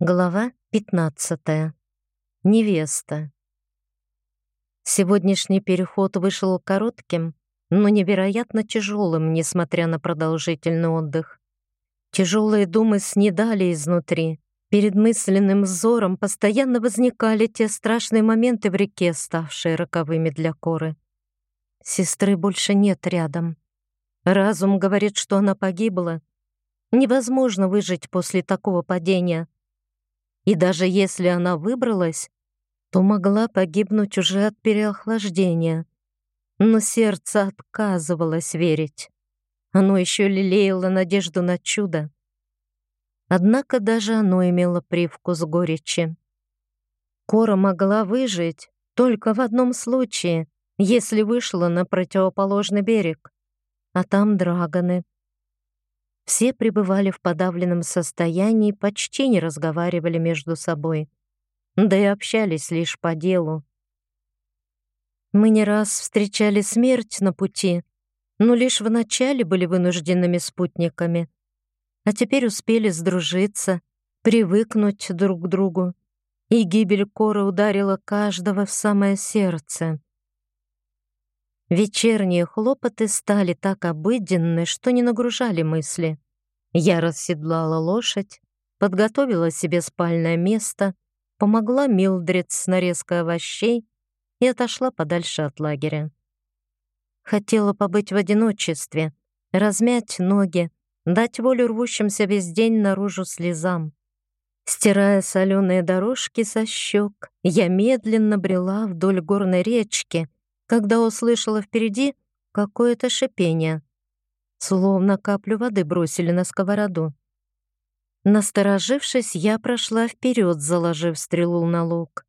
Глава 15. Невеста. Сегодняшний переход вышел коротким, но невероятно тяжелым, несмотря на продолжительный отдых. Тяжелые думы снедали изнутри. Перед мысленным взором постоянно возникали те страшные моменты в реке, ставшие роковыми для Коры. Сестры больше нет рядом. Разум говорит, что она погибла. Невозможно выжить после такого падения — и даже если она выбралась, то могла погибнуть уже от переохлаждения. Но сердце отказывалось верить. Оно еще лелеяло надежду на чудо. Однако даже оно имело привкус горечи. Кора могла выжить только в одном случае, если вышла на противоположный берег. А там драгоны. Все пребывали в подавленном состоянии, почти не разговаривали между собой, да и общались лишь по делу. Мы не раз встречали смерть на пути, но лишь вначале были вынужденными спутниками, а теперь успели сдружиться, привыкнуть друг к другу, и гибель Коры ударила каждого в самое сердце. Вечерние хлопоты стали так обыденны, что не нагружали мысли. Я расседлала лошадь, подготовила себе спальное место, помогла Милдред с нарезкой овощей и отошла подальше от лагеря. Хотела побыть в одиночестве, размять ноги, дать волю рвущимся весь день наружу слезам. Стирая соленые дорожки со щек, я медленно брела вдоль горной речки, когда услышала впереди какое-то шипение. Словно каплю воды бросили на сковороду. Насторожившись, я прошла вперед, заложив стрелу на лук.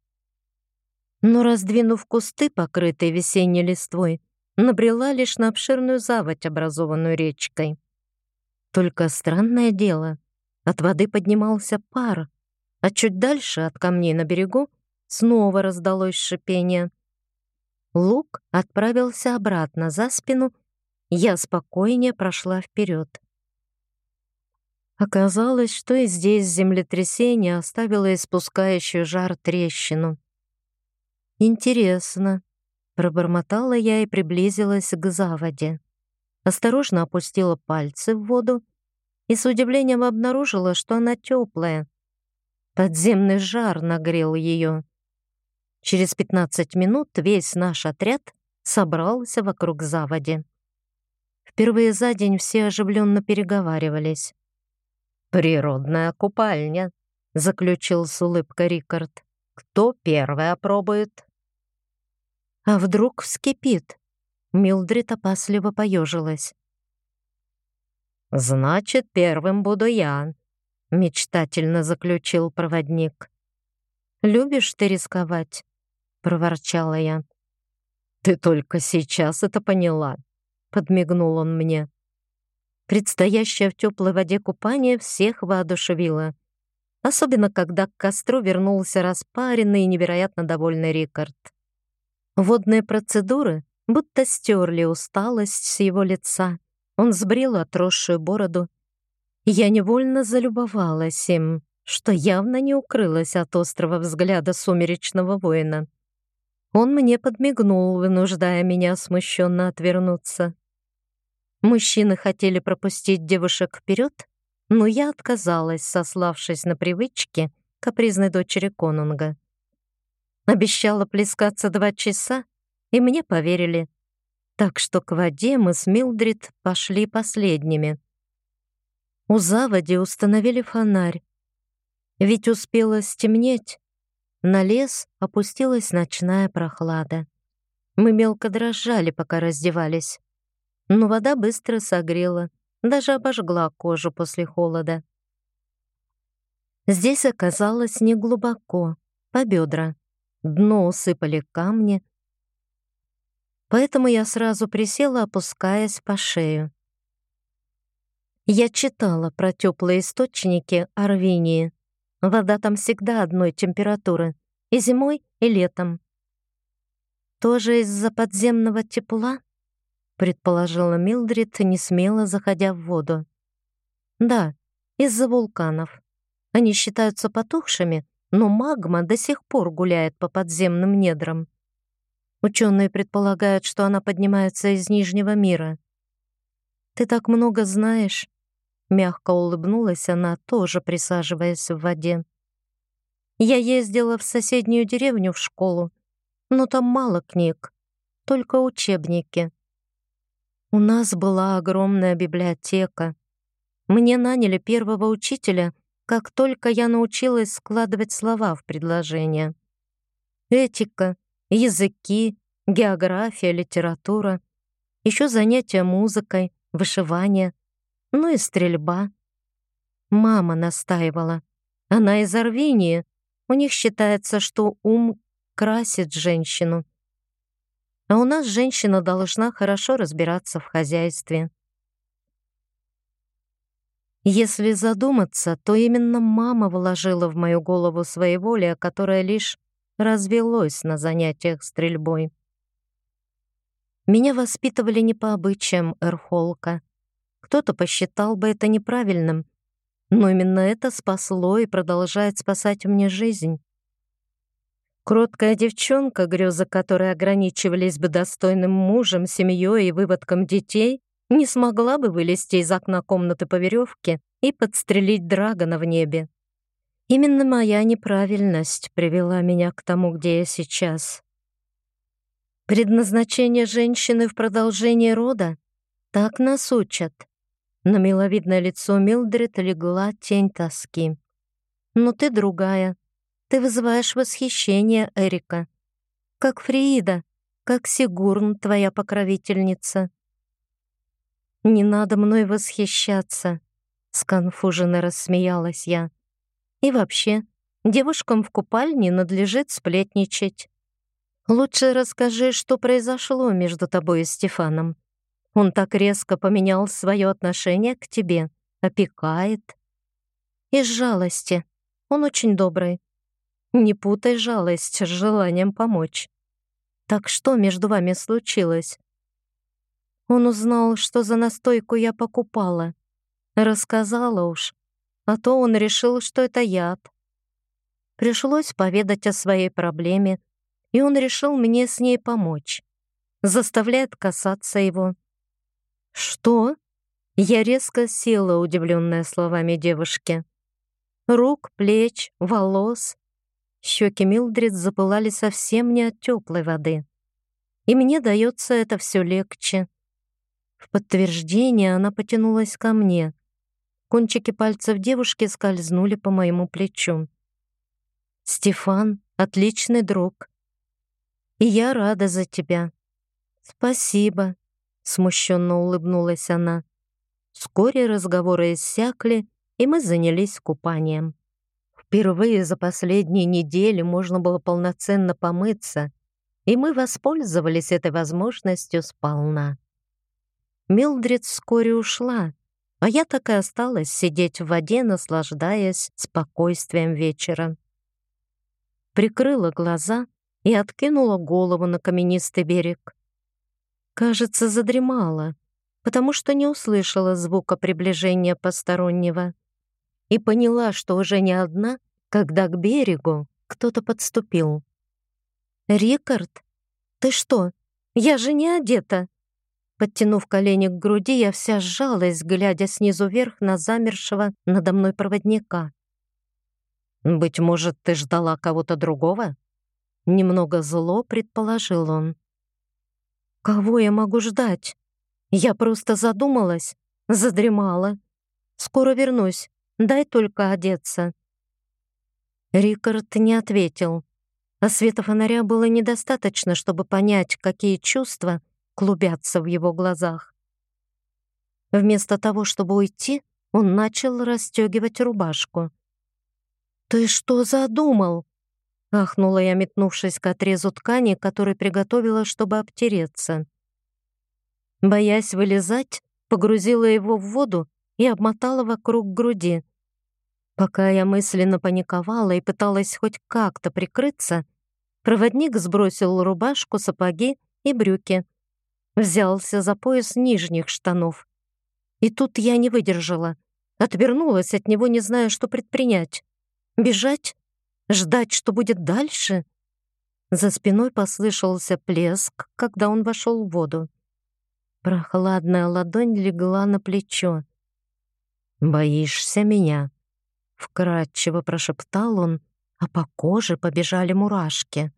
Но, раздвинув кусты, покрытые весенней листвой, набрела лишь на обширную заводь, образованную речкой. Только странное дело, от воды поднимался пар, а чуть дальше, от камней на берегу, снова раздалось шипение. Лук отправился обратно за спину, я спокойнее прошла вперед. Оказалось, что и здесь землетрясение оставило испускающую жар трещину. «Интересно», — пробормотала я и приблизилась к заводе. Осторожно опустила пальцы в воду и с удивлением обнаружила, что она теплая. Подземный жар нагрел ее. Через 15 минут весь наш отряд собрался вокруг заводи. Впервые за день все оживленно переговаривались. «Природная купальня», — заключил с улыбкой Рикард. «Кто первый опробует?» «А вдруг вскипит?» Милдрид опасливо поежилась. «Значит, первым буду я», — мечтательно заключил проводник. «Любишь ты рисковать?» — проворчала я. «Ты только сейчас это поняла», — подмигнул он мне. Предстоящее в теплой воде купание всех воодушевило. Особенно, когда к костру вернулся распаренный и невероятно довольный Рикард. Водные процедуры будто стерли усталость с его лица. Он сбрил отросшую бороду. Я невольно залюбовалась им, что явно не укрылось от острого взгляда сумеречного воина. Он мне подмигнул, вынуждая меня смущенно отвернуться. Мужчины хотели пропустить девушек вперед, но я отказалась, сославшись на привычки капризной дочери Конунга. Обещала плескаться два часа, и мне поверили. Так что к воде мы с Милдрид пошли последними. У заводи установили фонарь. Ведь успело стемнеть. На лес опустилась ночная прохлада. Мы мелко дрожали, пока раздевались но вода быстро согрела, даже обожгла кожу после холода. Здесь оказалось неглубоко, по бедра. Дно усыпали камни, поэтому я сразу присела, опускаясь по шею. Я читала про теплые источники Арвинии. Вода там всегда одной температуры, и зимой, и летом. Тоже из-за подземного тепла? Предположила Милдрид, не смело заходя в воду. Да, из-за вулканов. Они считаются потухшими, но магма до сих пор гуляет по подземным недрам. Ученые предполагают, что она поднимается из Нижнего мира. «Ты так много знаешь», — мягко улыбнулась она, тоже присаживаясь в воде. «Я ездила в соседнюю деревню в школу, но там мало книг, только учебники. У нас была огромная библиотека. Мне наняли первого учителя, как только я научилась складывать слова в предложения. Этика, языки, география, литература, еще занятия музыкой, вышивание, ну и стрельба. Мама настаивала. Она из Арвении. У них считается, что ум красит женщину. А у нас женщина должна хорошо разбираться в хозяйстве. Если задуматься, то именно мама вложила в мою голову своеволие, которое лишь развелось на занятиях стрельбой. Меня воспитывали не по обычаям Эрхолка. Кто-то посчитал бы это неправильным, но именно это спасло и продолжает спасать мне жизнь. Кроткая девчонка, грезы которой ограничивались бы достойным мужем, семьей и выводком детей, не смогла бы вылезти из окна комнаты по веревке и подстрелить драгона в небе. Именно моя неправильность привела меня к тому, где я сейчас. Предназначение женщины в продолжении рода? Так нас учат. На миловидное лицо Милдред легла тень тоски. Но ты другая, ты вызываешь восхищение, Эрика. Как Фриида, как Сигурн, твоя покровительница. Не надо мной восхищаться, сконфуженно рассмеялась я. И вообще, девушкам в купальне надлежит сплетничать. Лучше расскажи, что произошло между тобой и Стефаном. Он так резко поменял свое отношение к тебе, опекает. Из жалости. Он очень добрый. Не путай жалость с желанием помочь. Так что между вами случилось? Он узнал, что за настойку я покупала. Рассказала уж, а то он решил, что это яд. Пришлось поведать о своей проблеме, и он решил мне с ней помочь. Заставляет касаться его. «Что?» Я резко села, удивленная словами девушки. Рук, плеч, волос, Щеки Милдрид запылали совсем не от теплой воды. И мне дается это все легче. В подтверждение она потянулась ко мне. Кончики пальцев девушки скользнули по моему плечу. «Стефан — отличный друг. И я рада за тебя». «Спасибо», — смущенно улыбнулась она. Вскоре разговоры иссякли, и мы занялись купанием. Впервые за последние недели можно было полноценно помыться, и мы воспользовались этой возможностью сполна. Милдред вскоре ушла, а я так и осталась сидеть в воде, наслаждаясь спокойствием вечера. Прикрыла глаза и откинула голову на каменистый берег. Кажется, задремала, потому что не услышала звука приближения постороннего и поняла, что уже не одна, когда к берегу кто-то подступил. «Рикард, ты что? Я же не одета!» Подтянув колени к груди, я вся сжалась, глядя снизу вверх на замершего надо мной проводника. «Быть может, ты ждала кого-то другого?» Немного зло предположил он. «Кого я могу ждать? Я просто задумалась, задремала. Скоро вернусь, Дай только одеться». Рикард не ответил, а света фонаря было недостаточно, чтобы понять, какие чувства клубятся в его глазах. Вместо того, чтобы уйти, он начал расстегивать рубашку. «Ты что задумал?» — ахнула я, метнувшись к отрезу ткани, который приготовила, чтобы обтереться. Боясь вылезать, погрузила его в воду и обмотала вокруг груди. Пока я мысленно паниковала и пыталась хоть как-то прикрыться, проводник сбросил рубашку, сапоги и брюки. Взялся за пояс нижних штанов. И тут я не выдержала. Отвернулась от него, не зная, что предпринять. Бежать? Ждать, что будет дальше? За спиной послышался плеск, когда он вошел в воду. Прохладная ладонь легла на плечо. «Боишься меня?» — вкратчиво прошептал он, а по коже побежали мурашки.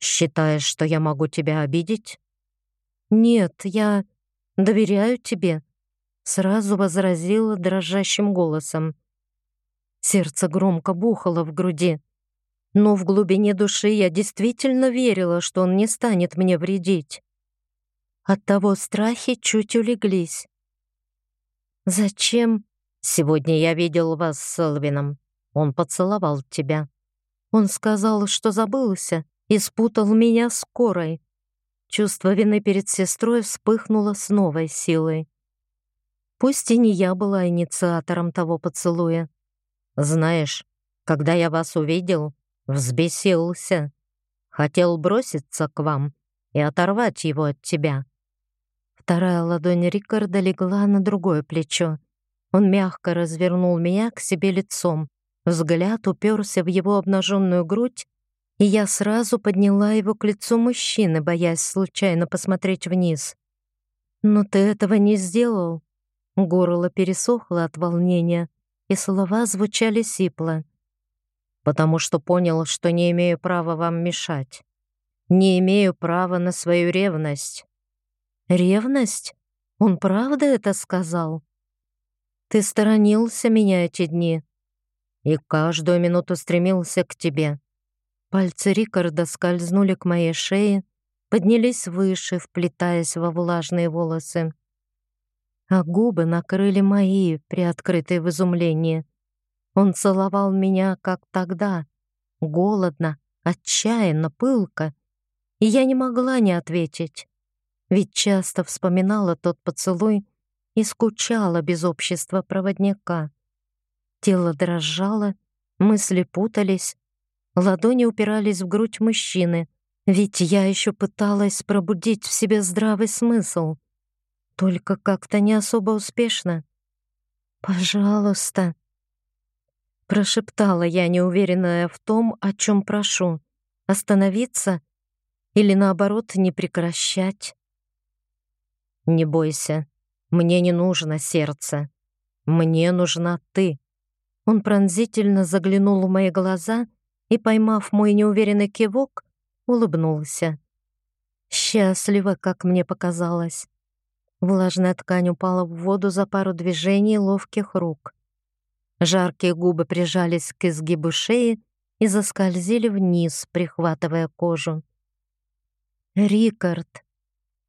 «Считаешь, что я могу тебя обидеть?» «Нет, я доверяю тебе», — сразу возразила дрожащим голосом. Сердце громко бухало в груди, но в глубине души я действительно верила, что он не станет мне вредить. Оттого страхи чуть улеглись. «Зачем?» «Сегодня я видел вас с Элвином. Он поцеловал тебя. Он сказал, что забылся и спутал меня с Корой. Чувство вины перед сестрой вспыхнуло с новой силой. Пусть и не я была инициатором того поцелуя. Знаешь, когда я вас увидел, взбесился. Хотел броситься к вам и оторвать его от тебя. Вторая ладонь Рикарда легла на другое плечо. Он мягко развернул меня к себе лицом. Взгляд уперся в его обнаженную грудь, и я сразу подняла его к лицу мужчины, боясь случайно посмотреть вниз. «Но ты этого не сделал». Горло пересохло от волнения, и слова звучали сипло. «Потому что понял, что не имею права вам мешать. Не имею права на свою ревность. Ревность? Он правда это сказал? Ты сторонился меня эти дни и каждую минуту стремился к тебе. Пальцы Рикарда скользнули к моей шее, поднялись выше, вплетаясь во влажные волосы. А губы накрыли мои, приоткрытые в изумлении. Он целовал меня, как тогда, голодно, отчаянно, пылко, и я не могла не ответить ведь часто вспоминала тот поцелуй и скучала без общества проводника. Тело дрожало, мысли путались, ладони упирались в грудь мужчины, ведь я еще пыталась пробудить в себе здравый смысл, только как-то не особо успешно. «Пожалуйста», — прошептала я, неуверенная в том, о чем прошу, остановиться или, наоборот, не прекращать. Не бойся, мне не нужно сердце. Мне нужна ты. Он пронзительно заглянул в мои глаза и, поймав мой неуверенный кивок, улыбнулся. Счастливо, как мне показалось. Влажная ткань упала в воду за пару движений ловких рук. Жаркие губы прижались к изгибу шеи и заскользили вниз, прихватывая кожу. «Рикард!»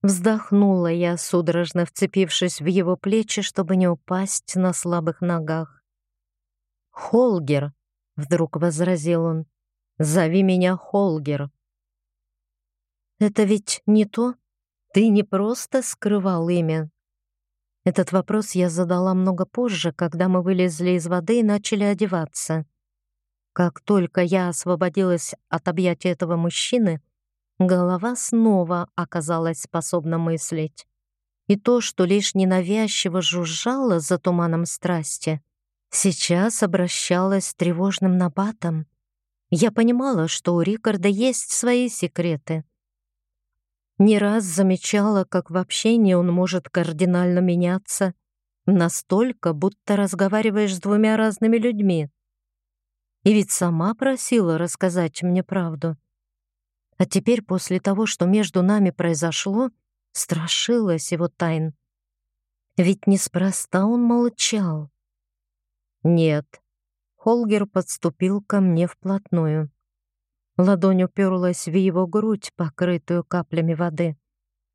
Вздохнула я, судорожно вцепившись в его плечи, чтобы не упасть на слабых ногах. «Холгер!» — вдруг возразил он. «Зови меня Холгер!» «Это ведь не то? Ты не просто скрывал имя?» Этот вопрос я задала много позже, когда мы вылезли из воды и начали одеваться. Как только я освободилась от объятия этого мужчины, Голова снова оказалась способна мыслить. И то, что лишь ненавязчиво жужжало за туманом страсти, сейчас обращалось тревожным набатом. Я понимала, что у Рикарда есть свои секреты. Не раз замечала, как в общении он может кардинально меняться, настолько, будто разговариваешь с двумя разными людьми. И ведь сама просила рассказать мне правду. А теперь, после того, что между нами произошло, страшилась его тайн. Ведь неспроста он молчал. Нет. Холгер подступил ко мне вплотную. Ладонь уперлась в его грудь, покрытую каплями воды.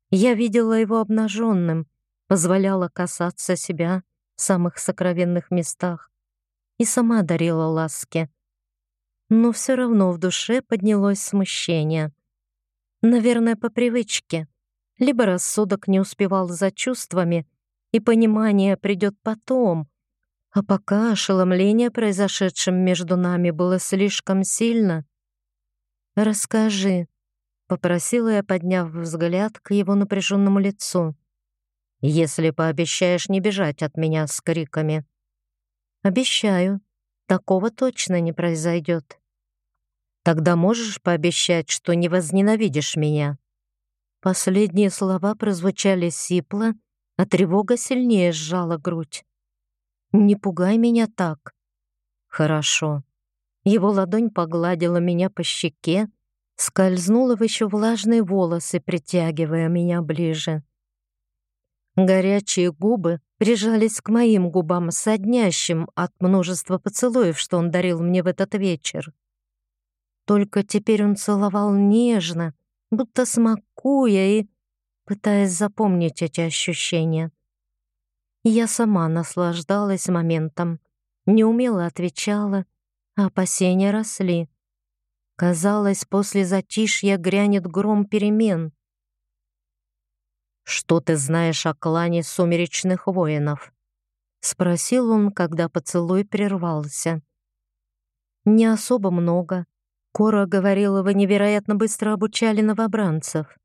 Я видела его обнаженным, позволяла касаться себя в самых сокровенных местах и сама дарила ласки но все равно в душе поднялось смущение. Наверное, по привычке. Либо рассудок не успевал за чувствами, и понимание придет потом, а пока ошеломление произошедшим между нами было слишком сильно. «Расскажи», — попросила я, подняв взгляд к его напряженному лицу. «Если пообещаешь не бежать от меня с криками». Обещаю, такого точно не произойдет. Тогда можешь пообещать, что не возненавидишь меня?» Последние слова прозвучали сипло, а тревога сильнее сжала грудь. «Не пугай меня так». «Хорошо». Его ладонь погладила меня по щеке, скользнула в еще влажные волосы, притягивая меня ближе. Горячие губы прижались к моим губам, соднящим от множества поцелуев, что он дарил мне в этот вечер. Только теперь он целовал нежно, будто смакуя и пытаясь запомнить эти ощущения. Я сама наслаждалась моментом, неумело отвечала, а опасения росли. Казалось, после затишья грянет гром перемен. «Что ты знаешь о клане сумеречных воинов?» — спросил он, когда поцелуй прервался. «Не особо много. Кора говорила, вы невероятно быстро обучали новобранцев.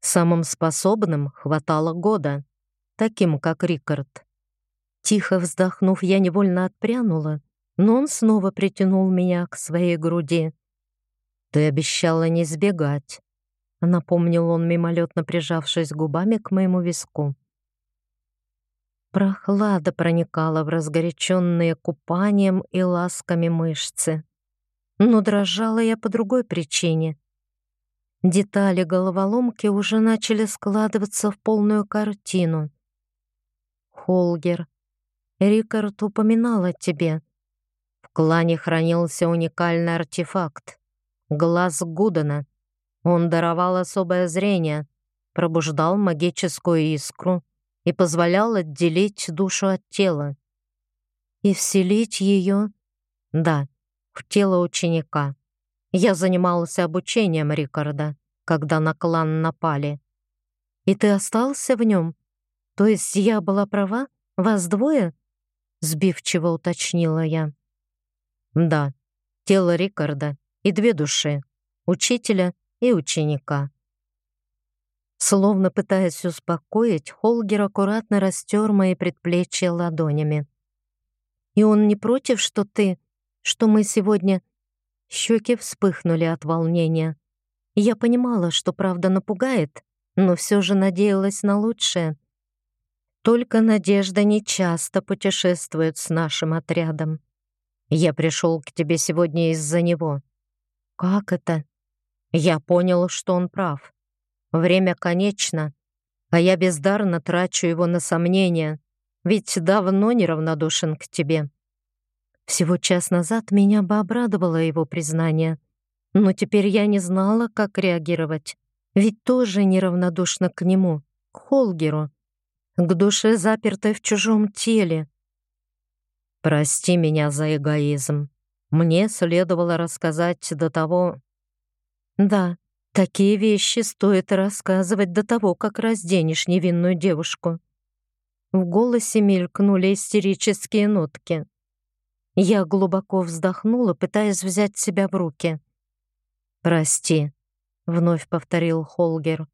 Самым способным хватало года, таким как Рикард. Тихо вздохнув, я невольно отпрянула, но он снова притянул меня к своей груди. «Ты обещала не сбегать», — напомнил он, мимолетно прижавшись губами к моему виску. Прохлада проникала в разгоряченные купанием и ласками мышцы. Но дрожала я по другой причине. Детали головоломки уже начали складываться в полную картину. Холгер, Рикард упоминал о тебе. В клане хранился уникальный артефакт — глаз Гудена. Он даровал особое зрение, пробуждал магическую искру и позволял отделить душу от тела. И вселить ее, да, в тело ученика. Я занимался обучением Рикарда, когда на клан напали. И ты остался в нем? То есть я была права? Вас двое? Сбивчиво уточнила я. Да, тело Рикарда и две души, учителя и ученика. Словно пытаясь успокоить, Холгер аккуратно растер мои предплечья ладонями. «И он не против, что ты, что мы сегодня Щеки вспыхнули от волнения. Я понимала, что правда напугает, но все же надеялась на лучшее. Только надежда не часто путешествует с нашим отрядом. Я пришел к тебе сегодня из-за него. Как это? Я понял, что он прав. Время конечно, а я бездарно трачу его на сомнения, ведь давно неравнодушен к тебе. Всего час назад меня бы обрадовало его признание, но теперь я не знала, как реагировать. Ведь тоже неравнодушна к нему, к Холгеру, к душе, запертой в чужом теле. Прости меня за эгоизм. Мне следовало рассказать до того... Да, такие вещи стоит рассказывать до того, как разденешь невинную девушку. В голосе мелькнули истерические нотки. Я глубоко вздохнула, пытаясь взять себя в руки. «Прости», — вновь повторил Холгер.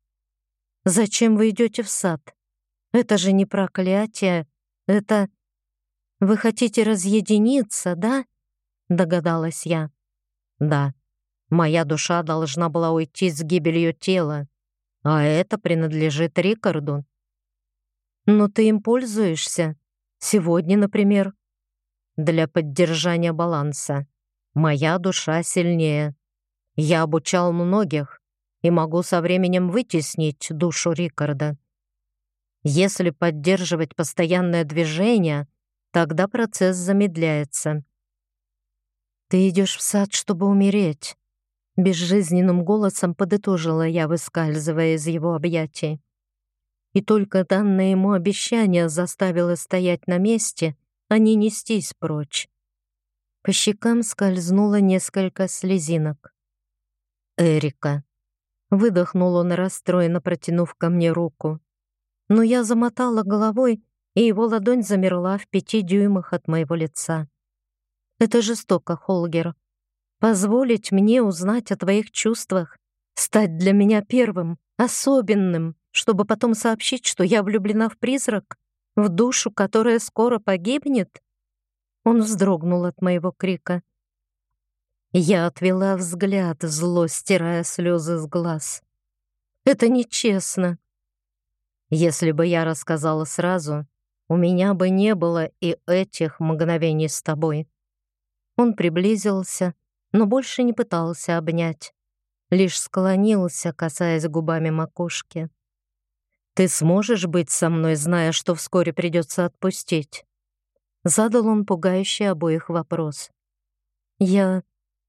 «Зачем вы идете в сад? Это же не проклятие, это... Вы хотите разъединиться, да?» — догадалась я. «Да, моя душа должна была уйти с гибелью тела, а это принадлежит Рикарду». «Но ты им пользуешься. Сегодня, например, для поддержания баланса. Моя душа сильнее. Я обучал многих и могу со временем вытеснить душу Рикарда. Если поддерживать постоянное движение, тогда процесс замедляется. «Ты идешь в сад, чтобы умереть», — безжизненным голосом подытожила я, выскальзывая из его объятий. И только данное ему обещание заставило стоять на месте — а не нестись прочь. По щекам скользнуло несколько слезинок. «Эрика!» Выдохнул он расстроенно, протянув ко мне руку. Но я замотала головой, и его ладонь замерла в пяти дюймах от моего лица. «Это жестоко, Холгер. Позволить мне узнать о твоих чувствах, стать для меня первым, особенным, чтобы потом сообщить, что я влюблена в призрак? В душу, которая скоро погибнет? Он вздрогнул от моего крика. Я отвела взгляд, зло стирая слезы с глаз. Это нечестно. Если бы я рассказала сразу, у меня бы не было и этих мгновений с тобой. Он приблизился, но больше не пытался обнять, лишь склонился, касаясь губами макушки. «Ты сможешь быть со мной, зная, что вскоре придется отпустить?» Задал он пугающий обоих вопрос. «Я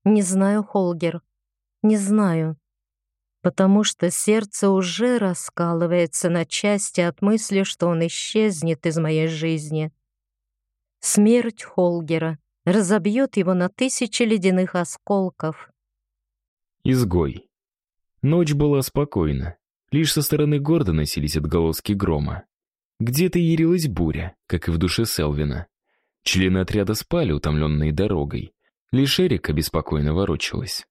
не знаю, Холгер, не знаю потому что сердце уже раскалывается на части от мысли, что он исчезнет из моей жизни. Смерть Холгера разобьет его на тысячи ледяных осколков. Изгой. Ночь была спокойна. Лишь со стороны города носились отголоски грома. Где-то ярилась буря, как и в душе Селвина. Члены отряда спали, утомленные дорогой. Лишь Эрика беспокойно ворочалась.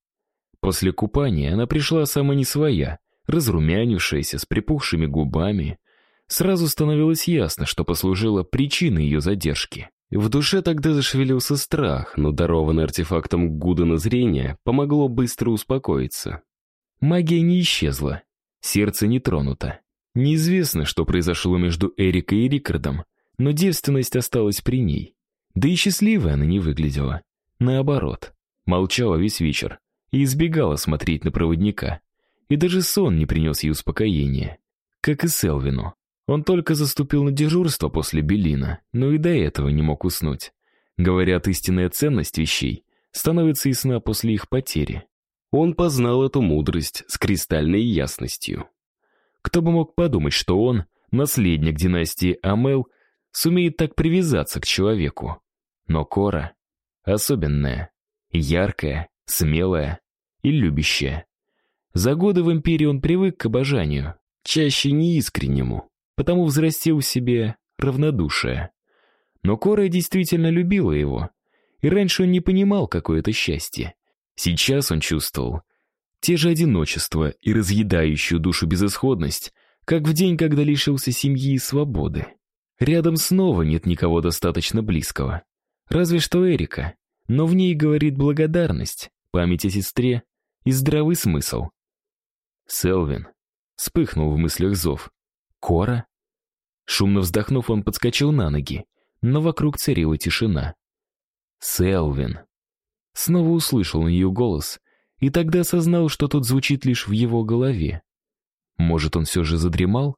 После купания она пришла сама не своя, разрумянившаяся, с припухшими губами. Сразу становилось ясно, что послужило причиной ее задержки. В душе тогда зашевелился страх, но дарованное артефактом Гудена зрение помогло быстро успокоиться. Магия не исчезла, сердце не тронуто. Неизвестно, что произошло между Эрикой и Рикардом, но девственность осталась при ней. Да и счастливой она не выглядела. Наоборот, молчала весь вечер, и избегала смотреть на проводника. И даже сон не принес ей успокоения. Как и Селвину. Он только заступил на дежурство после Белина, но и до этого не мог уснуть. Говорят, истинная ценность вещей становится ясна после их потери. Он познал эту мудрость с кристальной ясностью. Кто бы мог подумать, что он, наследник династии Амел, сумеет так привязаться к человеку. Но Кора особенная, яркая, смелая и любящая. За годы в империи он привык к обожанию, чаще неискреннему, потому взрастил в себе равнодушие. Но Кора действительно любила его, и раньше он не понимал, какое это счастье. Сейчас он чувствовал те же одиночество и разъедающую душу безысходность, как в день, когда лишился семьи и свободы. Рядом снова нет никого достаточно близкого. Разве что Эрика, но в ней говорит благодарность, память о сестре и здравый смысл. Селвин вспыхнул в мыслях зов. Кора? Шумно вздохнув, он подскочил на ноги, но вокруг царила тишина. Селвин. Снова услышал ее голос, и тогда осознал, что тот звучит лишь в его голове. Может, он все же задремал?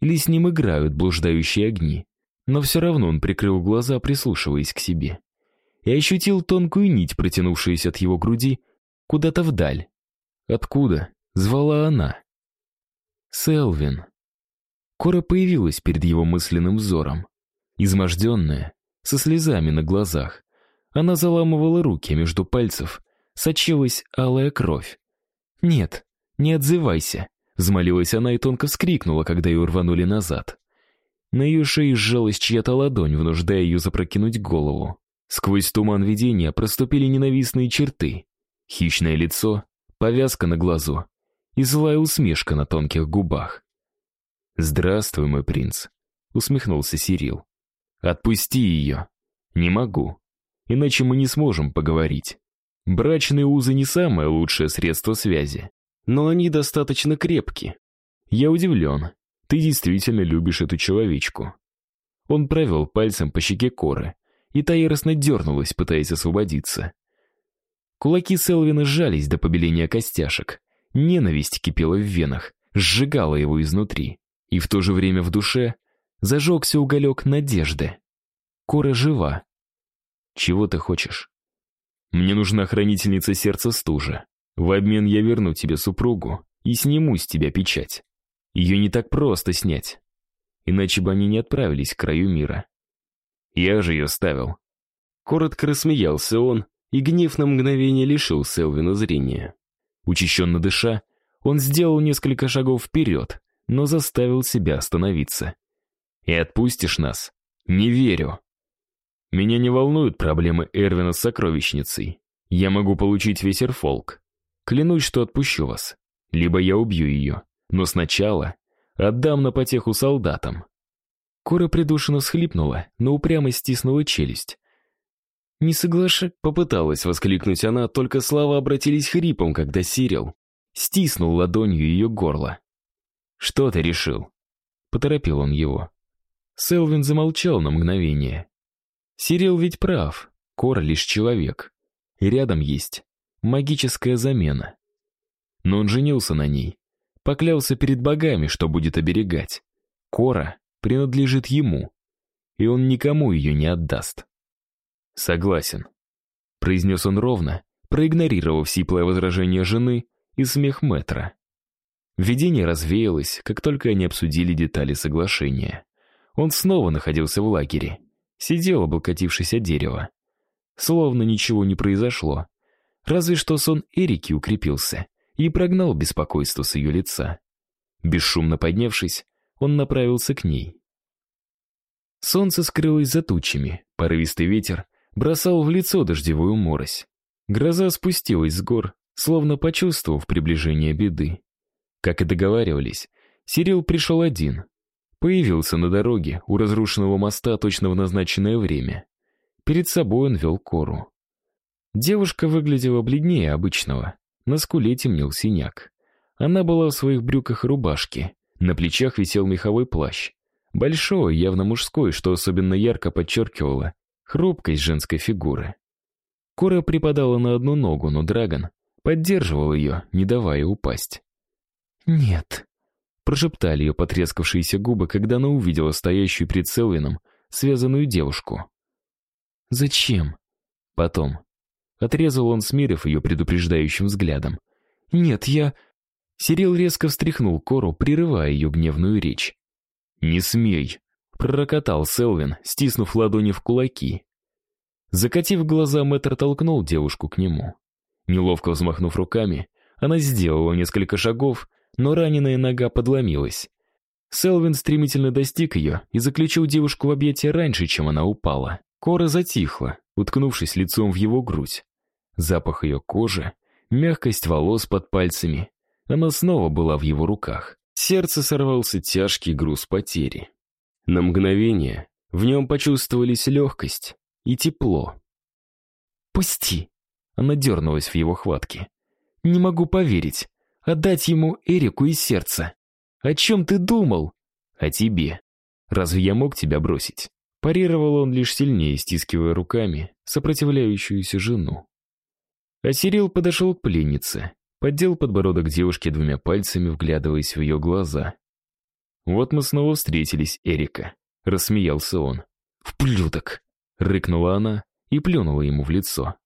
Или с ним играют блуждающие огни? Но все равно он прикрыл глаза, прислушиваясь к себе и ощутил тонкую нить, протянувшуюся от его груди куда-то вдаль. Откуда? Звала она. Селвин. Кора появилась перед его мысленным взором. Изможденная, со слезами на глазах. Она заламывала руки, между пальцев сочилась алая кровь. «Нет, не отзывайся», — взмолилась она и тонко вскрикнула, когда ее рванули назад. На ее шее сжалась чья-то ладонь, вынуждая ее запрокинуть голову. Сквозь туман видения проступили ненавистные черты. Хищное лицо, повязка на глазу и злая усмешка на тонких губах. «Здравствуй, мой принц», — усмехнулся Сирил. «Отпусти ее». «Не могу. Иначе мы не сможем поговорить. Брачные узы не самое лучшее средство связи, но они достаточно крепки. Я удивлен. Ты действительно любишь эту человечку». Он провел пальцем по щеке Коры, и та яростно дернулась, пытаясь освободиться. Кулаки Селвина сжались до побеления костяшек. Ненависть кипела в венах, сжигала его изнутри. И в то же время в душе зажегся уголек надежды. Кора жива. Чего ты хочешь? Мне нужна хранительница сердца стужа. В обмен я верну тебе супругу и сниму с тебя печать. Ее не так просто снять. Иначе бы они не отправились к краю мира. Я же ее ставил. Коротко рассмеялся он, и гнев на мгновение лишил Селвина зрения. Учащенно дыша, он сделал несколько шагов вперед, но заставил себя остановиться. «И отпустишь нас? Не верю!» «Меня не волнуют проблемы Эрвина с сокровищницей. Я могу получить весь Эрфолк. Клянусь, что отпущу вас. Либо я убью ее, но сначала отдам на потеху солдатам». Кора придушенно всхлипнула, но упрямо стиснула челюсть. «Не соглаша...» — попыталась воскликнуть она, только слова обратились хрипом, когда Сирил стиснул ладонью ее горло. «Что ты решил?» — поторопил он его. Селвин замолчал на мгновение. Сирил ведь прав, Кора лишь человек. И рядом есть магическая замена. Но он женился на ней, поклялся перед богами, что будет оберегать. Кора принадлежит ему, и он никому ее не отдаст. «Согласен», — произнес он ровно, проигнорировав сиплое возражение жены и смех Мэтра. Видение развеялось, как только они обсудили детали соглашения. Он снова находился в лагере, сидел, облокотившись от дерева. Словно ничего не произошло. Разве что сон Эрики укрепился и прогнал беспокойство с ее лица. Бесшумно поднявшись, он направился к ней. Солнце скрылось за тучами, порывистый ветер бросал в лицо дождевую морось. Гроза спустилась с гор, словно почувствовав приближение беды. Как и договаривались, Сирил пришел один. Появился на дороге у разрушенного моста точно в назначенное время. Перед собой он вел кору. Девушка выглядела бледнее обычного. На скуле темнел синяк. Она была в своих брюках и рубашке. На плечах висел меховой плащ. Большой, явно мужской, что особенно ярко подчеркивало хрупкость женской фигуры. Кора припадала на одну ногу, но Драгон поддерживал ее, не давая упасть. «Нет», — прошептали ее потрескавшиеся губы, когда она увидела стоящую перед Селвином связанную девушку. «Зачем?» Потом. Отрезал он, смирив ее предупреждающим взглядом. «Нет, я...» Сирил резко встряхнул Кору, прерывая ее гневную речь. «Не смей!» пророкотал Селвин, стиснув ладони в кулаки. Закатив глаза, Мэтр толкнул девушку к нему. Неловко взмахнув руками, она сделала несколько шагов, но раненая нога подломилась. Селвин стремительно достиг ее и заключил девушку в объятия раньше, чем она упала. Кора затихла, уткнувшись лицом в его грудь. Запах ее кожи, мягкость волос под пальцами. Она снова была в его руках. Сердце сорвался тяжкий груз потери. На мгновение в нем почувствовались легкость и тепло. «Пусти!» Она дернулась в его хватке. «Не могу поверить. Отдать ему Эрику из сердца. О чем ты думал?» «О тебе. Разве я мог тебя бросить?» Парировал он лишь сильнее, стискивая руками сопротивляющуюся жену. А Сирил подошел к пленнице, поддел подбородок девушки двумя пальцами, вглядываясь в ее глаза. «Вот мы снова встретились, Эрика», — рассмеялся он. «Вплюток!» — рыкнула она и плюнула ему в лицо.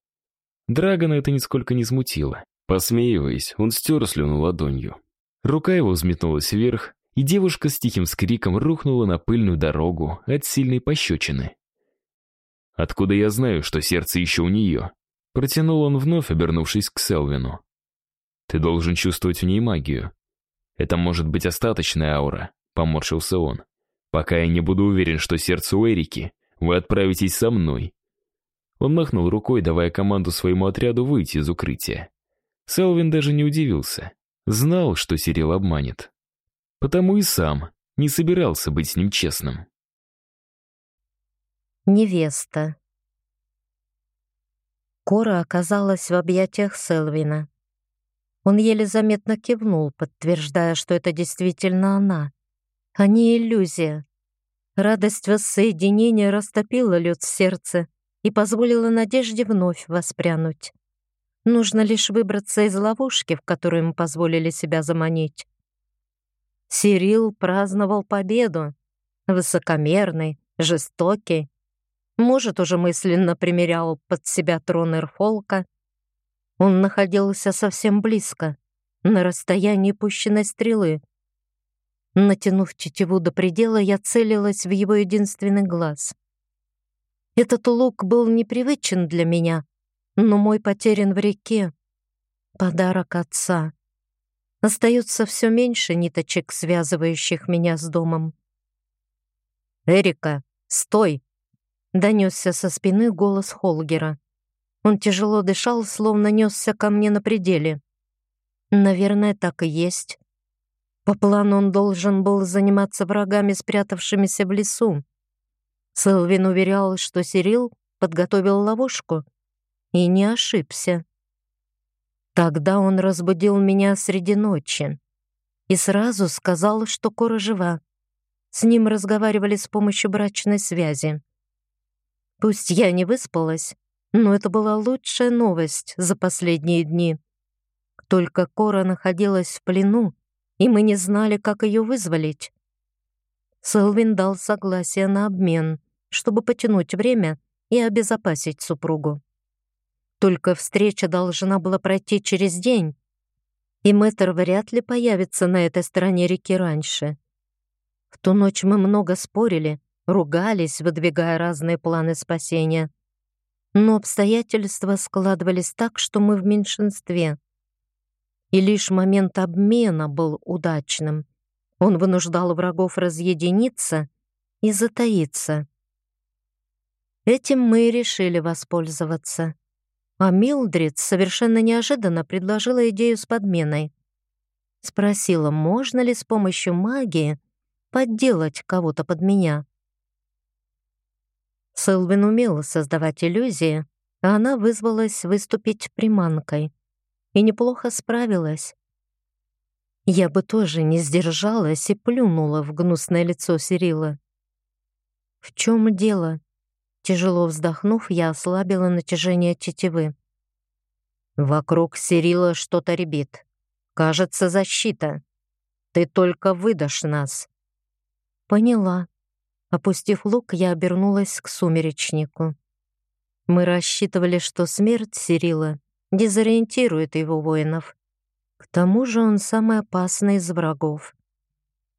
Драгона это нисколько не смутило. Посмеиваясь, он стер слюну ладонью. Рука его взметнулась вверх, и девушка с тихим скриком рухнула на пыльную дорогу от сильной пощечины. «Откуда я знаю, что сердце еще у нее?» Протянул он вновь, обернувшись к Селвину. «Ты должен чувствовать в ней магию. Это может быть остаточная аура, Поморщился он. «Пока я не буду уверен, что сердце у Эрики, вы отправитесь со мной». Он махнул рукой, давая команду своему отряду выйти из укрытия. Селвин даже не удивился. Знал, что Сирил обманет. Потому и сам не собирался быть с ним честным. Невеста Кора оказалась в объятиях Селвина. Он еле заметно кивнул, подтверждая, что это действительно она а не иллюзия. Радость воссоединения растопила лед в сердце и позволила надежде вновь воспрянуть. Нужно лишь выбраться из ловушки, в которую мы позволили себя заманить. Сирил праздновал победу. Высокомерный, жестокий. Может, уже мысленно примерял под себя трон Эрфолка. Он находился совсем близко, на расстоянии пущенной стрелы. Натянув тетиву до предела, я целилась в его единственный глаз. Этот лук был непривычен для меня, но мой потерян в реке. Подарок отца. Остается все меньше ниточек, связывающих меня с домом. «Эрика, стой!» — донесся со спины голос Холгера. Он тяжело дышал, словно несся ко мне на пределе. Наверное, так и есть. По плану он должен был заниматься врагами, спрятавшимися в лесу. Селвин уверял, что Сирил подготовил ловушку и не ошибся. Тогда он разбудил меня среди ночи и сразу сказал, что Кора жива. С ним разговаривали с помощью брачной связи. Пусть я не выспалась, но это была лучшая новость за последние дни. Только Кора находилась в плену, и мы не знали, как ее вызволить. Селвин дал согласие на обмен, чтобы потянуть время и обезопасить супругу. Только встреча должна была пройти через день, и мэтр вряд ли появится на этой стороне реки раньше. В ту ночь мы много спорили, ругались, выдвигая разные планы спасения. Но обстоятельства складывались так, что мы в меньшинстве. И лишь момент обмена был удачным. Он вынуждал врагов разъединиться и затаиться. Этим мы и решили воспользоваться. А Милдрид совершенно неожиданно предложила идею с подменой. Спросила, можно ли с помощью магии подделать кого-то под меня. Сэлвин умела создавать иллюзии, а она вызвалась выступить приманкой. И неплохо справилась. Я бы тоже не сдержалась и плюнула в гнусное лицо Сирила. «В чем дело?» Тяжело вздохнув, я ослабила натяжение тетивы. «Вокруг Сирила что-то ребит. Кажется, защита. Ты только выдашь нас». «Поняла». Опустив лук, я обернулась к сумеречнику. Мы рассчитывали, что смерть Сирила дезориентирует его воинов. К тому же он самый опасный из врагов.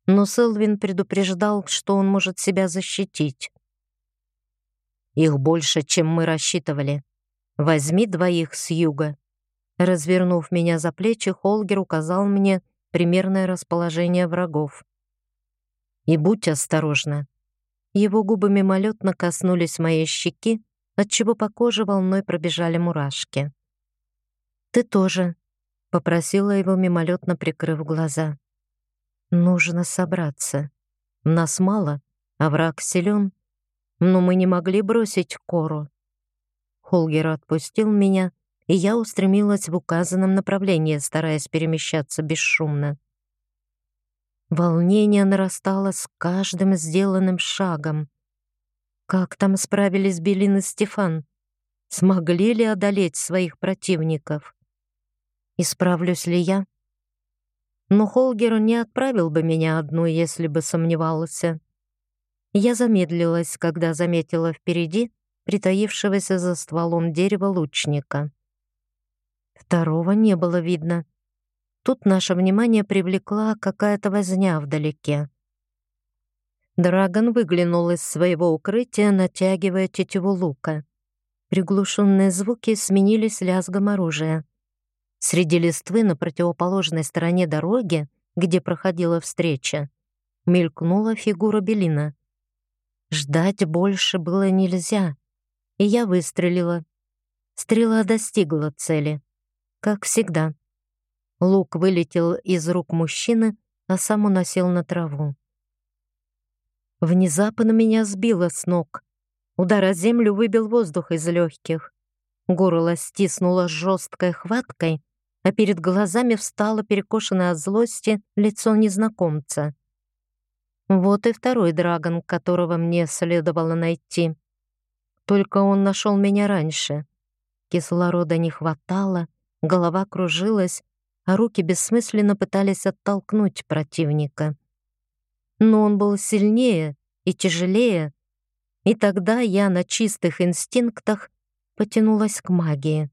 Но Селвин предупреждал, что он может себя защитить. Их больше, чем мы рассчитывали. Возьми двоих с юга». Развернув меня за плечи, Холгер указал мне примерное расположение врагов. «И будь осторожна». Его губы мимолетно коснулись моей щеки, отчего по коже волной пробежали мурашки. «Ты тоже», — попросила его мимолетно, прикрыв глаза. «Нужно собраться. Нас мало, а враг силен, но мы не могли бросить Кору. Холгер отпустил меня, и я устремилась в указанном направлении, стараясь перемещаться бесшумно. Волнение нарастало с каждым сделанным шагом. Как там справились Белин и Стефан? Смогли ли одолеть своих противников? Исправлюсь ли я? Но Холгер не отправил бы меня одну, если бы сомневался. Я замедлилась, когда заметила впереди притаившегося за стволом дерева лучника. Второго не было видно. Тут наше внимание привлекла какая-то возня вдалеке. Драгон выглянул из своего укрытия, натягивая тетиву лука. Приглушенные звуки сменились лязгом оружия. Среди листвы на противоположной стороне дороги, где проходила встреча, мелькнула фигура Белина. Ждать больше было нельзя, и я выстрелила. Стрела достигла цели, как всегда. Лук вылетел из рук мужчины, а сам уносил на траву. Внезапно меня сбило с ног. Удар о землю выбил воздух из легких. Горло стиснуло жесткой хваткой, а перед глазами встало перекошенное от злости лицо незнакомца. Вот и второй драгон, которого мне следовало найти. Только он нашел меня раньше. Кислорода не хватало, голова кружилась, а руки бессмысленно пытались оттолкнуть противника. Но он был сильнее и тяжелее, и тогда я на чистых инстинктах потянулась к магии.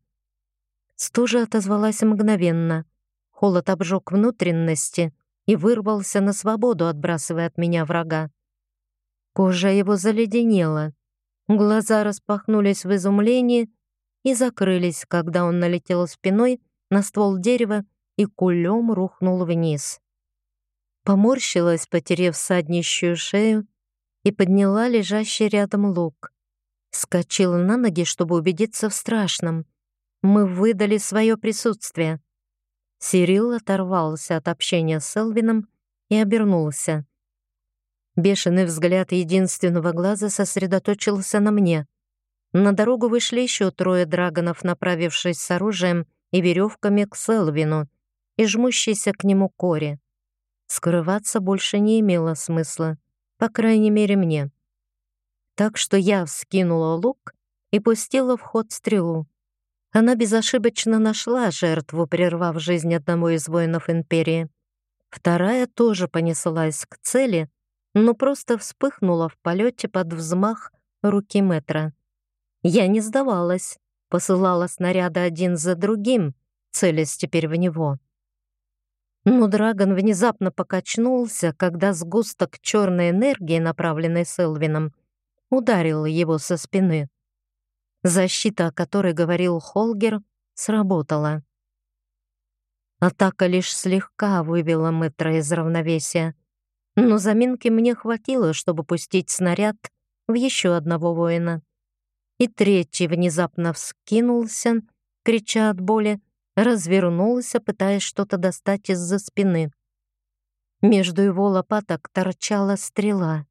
Стужа отозвалась мгновенно. Холод обжег внутренности, и вырвался на свободу, отбрасывая от меня врага. Кожа его заледенела, глаза распахнулись в изумлении и закрылись, когда он налетел спиной на ствол дерева и кулем рухнул вниз. Поморщилась, потерев саднищую шею, и подняла лежащий рядом лук. Скочила на ноги, чтобы убедиться в страшном. Мы выдали свое присутствие. Сирил оторвался от общения с Элвином и обернулся. Бешеный взгляд единственного глаза сосредоточился на мне. На дорогу вышли еще трое драгонов, направившись с оружием и веревками к Селвину и жмущейся к нему Коре. Скрываться больше не имело смысла, по крайней мере мне. Так что я вскинула лук и пустила в ход стрелу. Она безошибочно нашла жертву, прервав жизнь одного из воинов Империи. Вторая тоже понеслась к цели, но просто вспыхнула в полете под взмах руки метра. Я не сдавалась, посылала снаряды один за другим, целясь теперь в него. Но Драгон внезапно покачнулся, когда сгусток черной энергии, направленный Селвином, ударил его со спины. Защита, о которой говорил Холгер, сработала. Атака лишь слегка вывела Мэтра из равновесия, но заминки мне хватило, чтобы пустить снаряд в еще одного воина. И третий внезапно вскинулся, крича от боли, развернулся, пытаясь что-то достать из-за спины. Между его лопаток торчала стрела.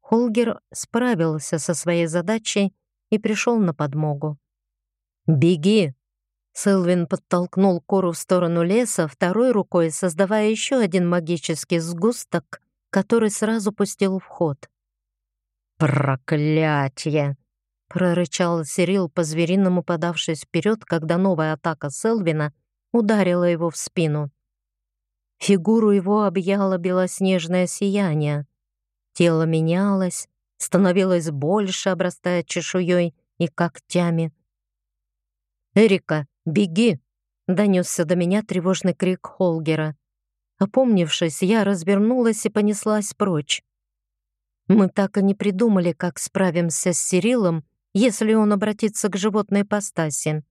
Холгер справился со своей задачей и пришел на подмогу. «Беги!» Сэлвин подтолкнул Кору в сторону леса, второй рукой создавая еще один магический сгусток, который сразу пустил в ход. «Проклятие!» — прорычал Сирил по-звериному, подавшись вперед, когда новая атака Селвина ударила его в спину. Фигуру его объяло белоснежное сияние. Тело менялось, становилось больше, обрастая чешуей и когтями. «Эрика, беги!» — донесся до меня тревожный крик Холгера. Опомнившись, я развернулась и понеслась прочь. Мы так и не придумали, как справимся с Сирилом, если он обратится к животной ипостаси.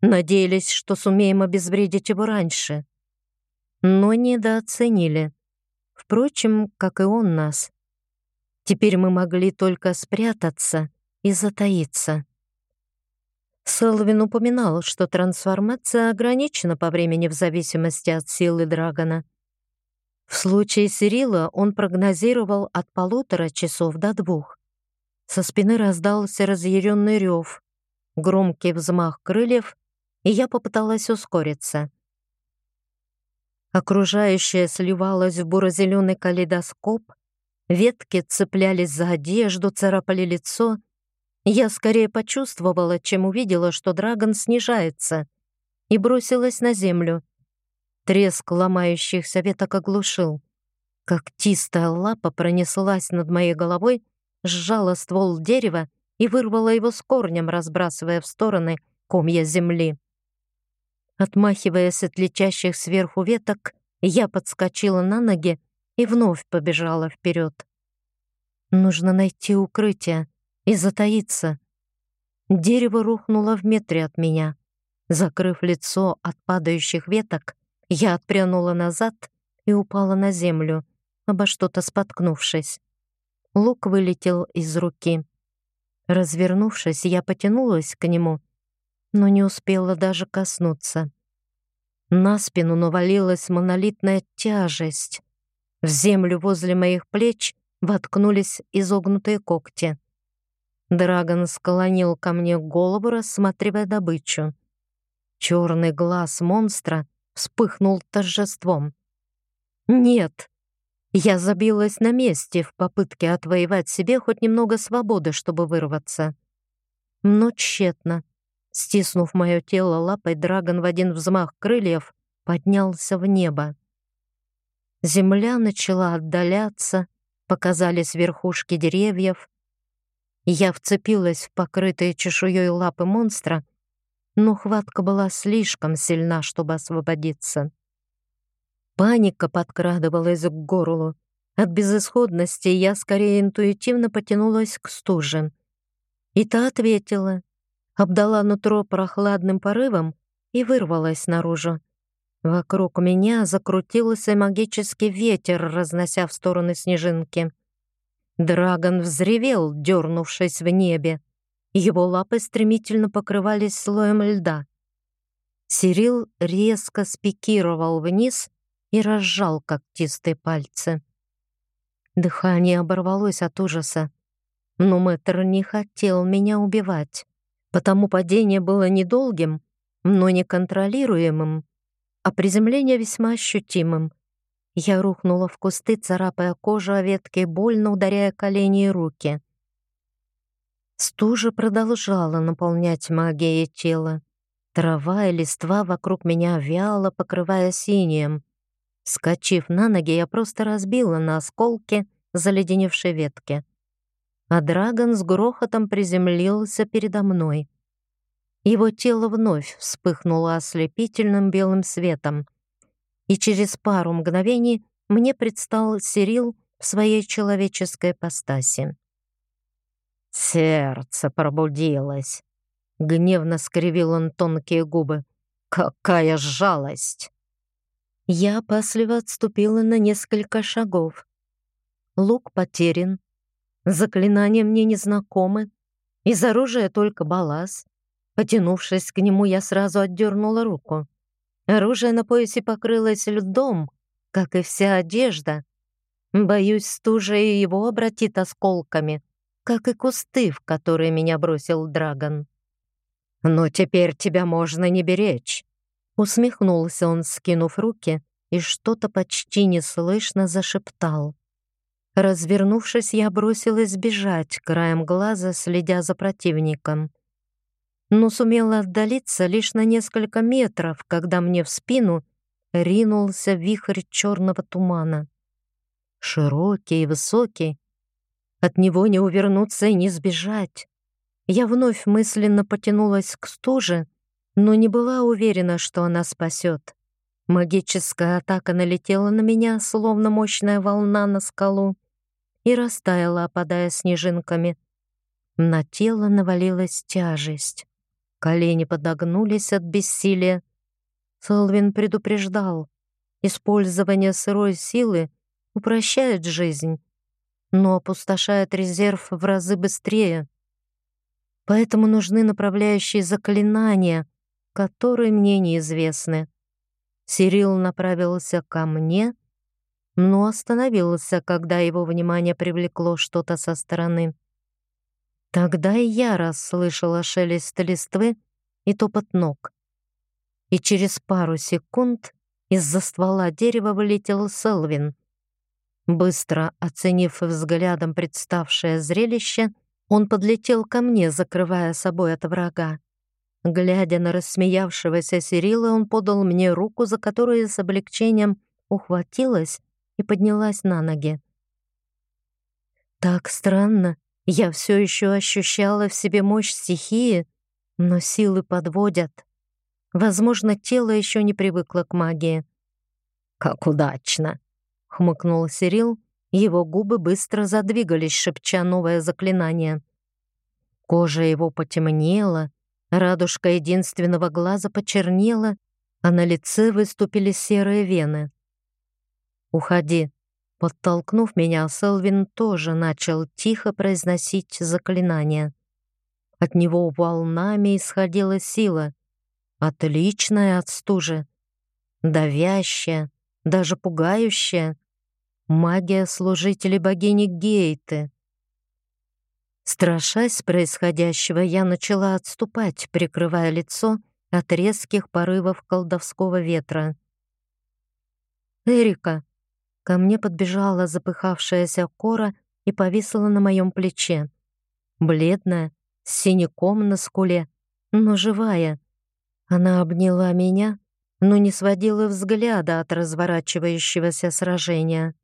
Надеялись, что сумеем обезвредить его раньше. Но недооценили. Впрочем, как и он нас. Теперь мы могли только спрятаться и затаиться. Селвин упоминал, что трансформация ограничена по времени в зависимости от силы Драгона. В случае Сирила он прогнозировал от полутора часов до двух. Со спины раздался разъяренный рев, громкий взмах крыльев, и я попыталась ускориться. Окружающее сливалось в буро-зеленый калейдоскоп, ветки цеплялись за одежду, царапали лицо — я скорее почувствовала, чем увидела, что драгон снижается, и бросилась на землю. Треск ломающихся веток оглушил. Когтистая лапа пронеслась над моей головой, сжала ствол дерева и вырвала его с корнем, разбрасывая в стороны комья земли. Отмахиваясь от летящих сверху веток, я подскочила на ноги и вновь побежала вперед. Нужно найти укрытие и затаиться. Дерево рухнуло в метре от меня. Закрыв лицо от падающих веток, я отпрянула назад и упала на землю, обо что-то споткнувшись. Лук вылетел из руки. Развернувшись, я потянулась к нему, но не успела даже коснуться. На спину навалилась монолитная тяжесть. В землю возле моих плеч воткнулись изогнутые когти. Драгон склонил ко мне голову, рассматривая добычу. Черный глаз монстра вспыхнул торжеством. «Нет!» Я забилась на месте в попытке отвоевать себе хоть немного свободы, чтобы вырваться. Но тщетно. Стиснув мое тело лапой, драгон в один взмах крыльев поднялся в небо. Земля начала отдаляться, показались верхушки деревьев, я вцепилась в покрытые чешуей лапы монстра, но хватка была слишком сильна, чтобы освободиться. Паника подкрадывалась к горлу. От безысходности я скорее интуитивно потянулась к стуже. И та ответила, обдала нутро прохладным порывом и вырвалась наружу. Вокруг меня закрутился магический ветер, разнося в стороны снежинки. Драгон взревел, дернувшись в небе. Его лапы стремительно покрывались слоем льда. Сирил резко спикировал вниз и разжал когтистые пальцы. Дыхание оборвалось от ужаса, но мэтр не хотел меня убивать, потому падение было недолгим, но неконтролируемым, а приземление весьма ощутимым. Я рухнула в кусты, царапая кожу о ветке, больно ударяя колени и руки. Стужа продолжала наполнять магией тело. Трава и листва вокруг меня вяло покрывая синим. Скочив на ноги, я просто разбила на осколки заледеневшей ветки. А драгон с грохотом приземлился передо мной. Его тело вновь вспыхнуло ослепительным белым светом, и через пару мгновений мне предстал Сирил в своей человеческой постаси. «Сердце пробудилось!» — гневно скривил он тонкие губы. «Какая жалость!» Я опасливо отступила на несколько шагов. Лук потерян, заклинания мне незнакомы, из оружия только балласт. Потянувшись к нему, я сразу отдернула руку. Оружие на поясе покрылось льдом, как и вся одежда. Боюсь, стужа и его обратит осколками, как и кусты, в которые меня бросил Драгон. «Но теперь тебя можно не беречь», — усмехнулся он, скинув руки, и что-то почти неслышно зашептал. Развернувшись, я бросилась бежать, краем глаза следя за противником но сумела отдалиться лишь на несколько метров, когда мне в спину ринулся вихрь черного тумана. Широкий и высокий. От него не увернуться и не сбежать. Я вновь мысленно потянулась к стуже, но не была уверена, что она спасет. Магическая атака налетела на меня, словно мощная волна на скалу, и растаяла, опадая снежинками. На тело навалилась тяжесть. Колени подогнулись от бессилия. Солвин предупреждал, использование сырой силы упрощает жизнь, но опустошает резерв в разы быстрее. Поэтому нужны направляющие заклинания, которые мне неизвестны. Сирил направился ко мне, но остановился, когда его внимание привлекло что-то со стороны. Тогда и я расслышала шелест листвы и топот ног. И через пару секунд из-за ствола дерева вылетел Селвин. Быстро оценив взглядом представшее зрелище, он подлетел ко мне, закрывая собой от врага. Глядя на рассмеявшегося Сирила, он подал мне руку, за которую с облегчением ухватилась и поднялась на ноги. Так странно, я все еще ощущала в себе мощь стихии, но силы подводят. Возможно, тело еще не привыкло к магии. «Как удачно!» — хмыкнул Сирил. Его губы быстро задвигались, шепча новое заклинание. Кожа его потемнела, радужка единственного глаза почернела, а на лице выступили серые вены. «Уходи», Подтолкнув меня, Селвин тоже начал тихо произносить заклинание. От него волнами исходила сила, отличная от стужи, давящая, даже пугающая. Магия служителей богини Гейты. Страшась происходящего, я начала отступать, прикрывая лицо от резких порывов колдовского ветра. «Эрика!» Ко мне подбежала запыхавшаяся Кора и повисла на моем плече. Бледная, с синяком на скуле, но живая. Она обняла меня, но не сводила взгляда от разворачивающегося сражения.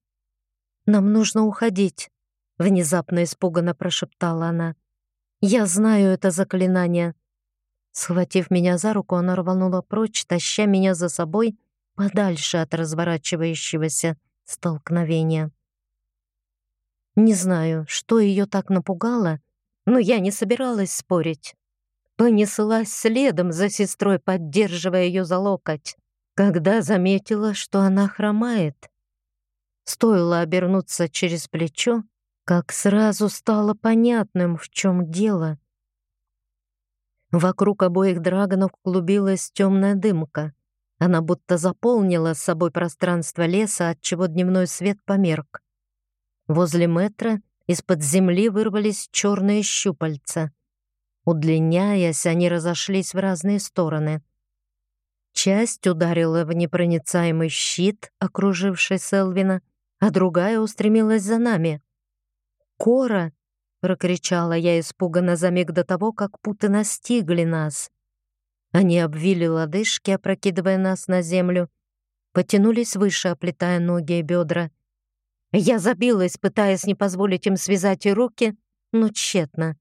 «Нам нужно уходить», — внезапно испуганно прошептала она. «Я знаю это заклинание». Схватив меня за руку, она рванула прочь, таща меня за собой подальше от разворачивающегося столкновения. Не знаю, что ее так напугало, но я не собиралась спорить. Понеслась следом за сестрой, поддерживая ее за локоть, когда заметила, что она хромает. Стоило обернуться через плечо, как сразу стало понятным, в чем дело. Вокруг обоих драгонов клубилась темная дымка. Она будто заполнила с собой пространство леса, отчего дневной свет померк. Возле метра из-под земли вырвались черные щупальца. Удлиняясь, они разошлись в разные стороны. Часть ударила в непроницаемый щит, окруживший Селвина, а другая устремилась за нами. «Кора!» — прокричала я испуганно за миг до того, как путы настигли нас. Они обвили лодыжки, опрокидывая нас на землю, потянулись выше, оплетая ноги и бедра. Я забилась, пытаясь не позволить им связать и руки, но тщетно.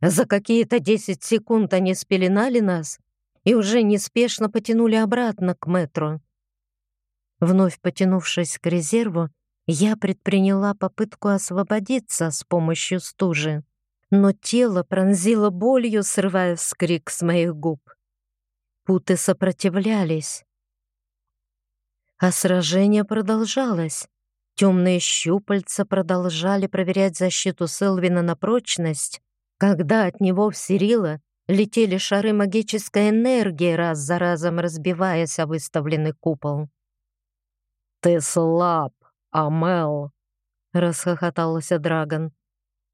За какие-то десять секунд они спеленали нас и уже неспешно потянули обратно к метро. Вновь потянувшись к резерву, я предприняла попытку освободиться с помощью стужи, но тело пронзило болью, срывая вскрик с моих губ. Путы сопротивлялись. А сражение продолжалось. Темные щупальца продолжали проверять защиту Селвина на прочность, когда от него в Сирила летели шары магической энергии, раз за разом разбиваясь о выставленный купол. «Ты слаб, Амел!» — расхохотался Драгон.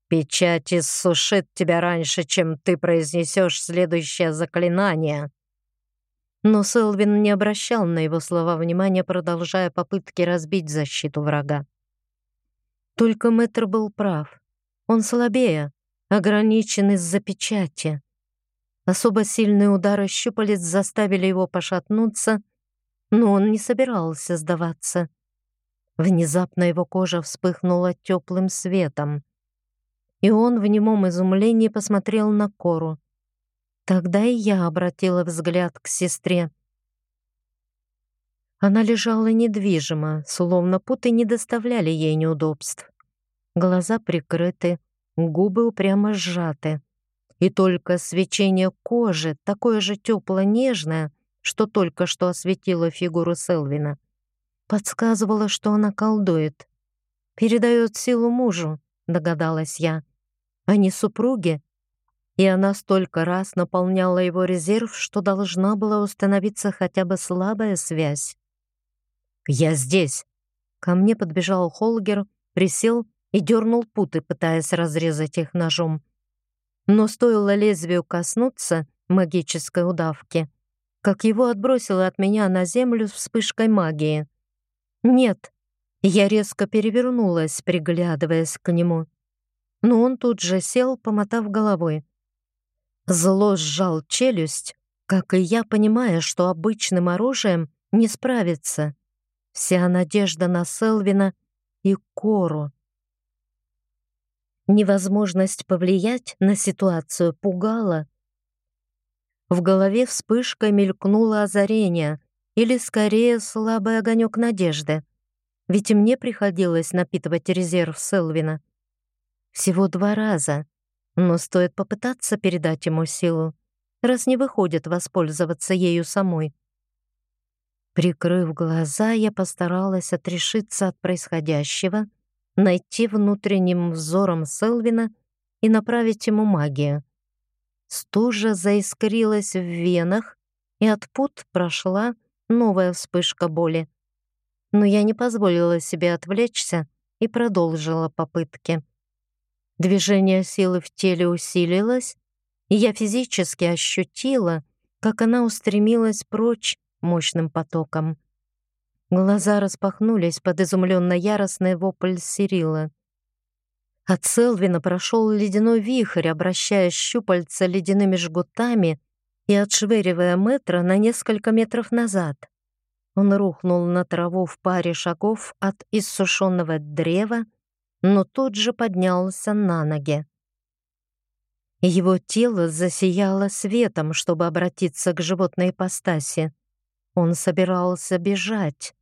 «Печать иссушит тебя раньше, чем ты произнесешь следующее заклинание!» Но Селвин не обращал на его слова внимания, продолжая попытки разбить защиту врага. Только Мэтр был прав. Он слабее, ограничен из-за печати. Особо сильные удары щупалец заставили его пошатнуться, но он не собирался сдаваться. Внезапно его кожа вспыхнула теплым светом, и он в немом изумлении посмотрел на Кору. Тогда и я обратила взгляд к сестре. Она лежала недвижимо, словно путы не доставляли ей неудобств. Глаза прикрыты, губы упрямо сжаты. И только свечение кожи, такое же тепло-нежное, что только что осветило фигуру Селвина, подсказывало, что она колдует. «Передает силу мужу», — догадалась я. «Они супруги, и она столько раз наполняла его резерв, что должна была установиться хотя бы слабая связь. «Я здесь!» Ко мне подбежал Холгер, присел и дернул путы, пытаясь разрезать их ножом. Но стоило лезвию коснуться магической удавки, как его отбросило от меня на землю вспышкой магии. «Нет!» Я резко перевернулась, приглядываясь к нему. Но он тут же сел, помотав головой. Зло сжал челюсть, как и я, понимая, что обычным оружием не справится. Вся надежда на Селвина и Кору. Невозможность повлиять на ситуацию пугала. В голове вспышкой мелькнуло озарение, или скорее слабый огонек надежды. Ведь и мне приходилось напитывать резерв Селвина. Всего два раза. Но стоит попытаться передать ему силу, раз не выходит воспользоваться ею самой. Прикрыв глаза, я постаралась отрешиться от происходящего, найти внутренним взором Селвина и направить ему магию. Стужа заискрилась в венах, и от пут прошла новая вспышка боли. Но я не позволила себе отвлечься и продолжила попытки. Движение силы в теле усилилось, и я физически ощутила, как она устремилась прочь мощным потоком. Глаза распахнулись под изумленно яростный вопль Сирила. От Селвина прошел ледяной вихрь, обращая щупальца ледяными жгутами и отшвыривая метра на несколько метров назад. Он рухнул на траву в паре шагов от иссушенного древа, но тут же поднялся на ноги. Его тело засияло светом, чтобы обратиться к животной ипостаси. Он собирался бежать.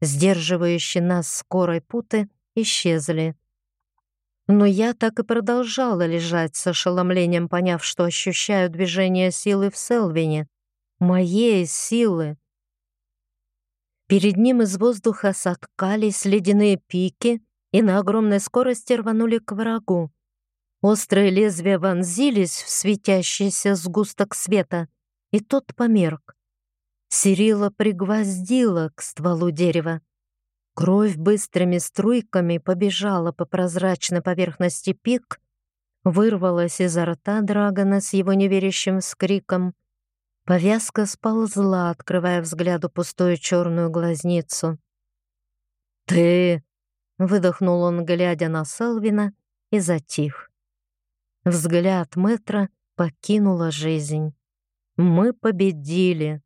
Сдерживающие нас скорой путы исчезли. Но я так и продолжала лежать с ошеломлением, поняв, что ощущаю движение силы в Селвине. Моей силы. Перед ним из воздуха соткались ледяные пики, и на огромной скорости рванули к врагу. Острые лезвия вонзились в светящийся сгусток света, и тот померк. Сирила пригвоздила к стволу дерева. Кровь быстрыми струйками побежала по прозрачной поверхности пик, вырвалась изо рта Драгона с его неверящим скриком. Повязка сползла, открывая взгляду пустую черную глазницу. «Ты!» — выдохнул он, глядя на Селвина, и затих. Взгляд мэтра покинула жизнь. Мы победили.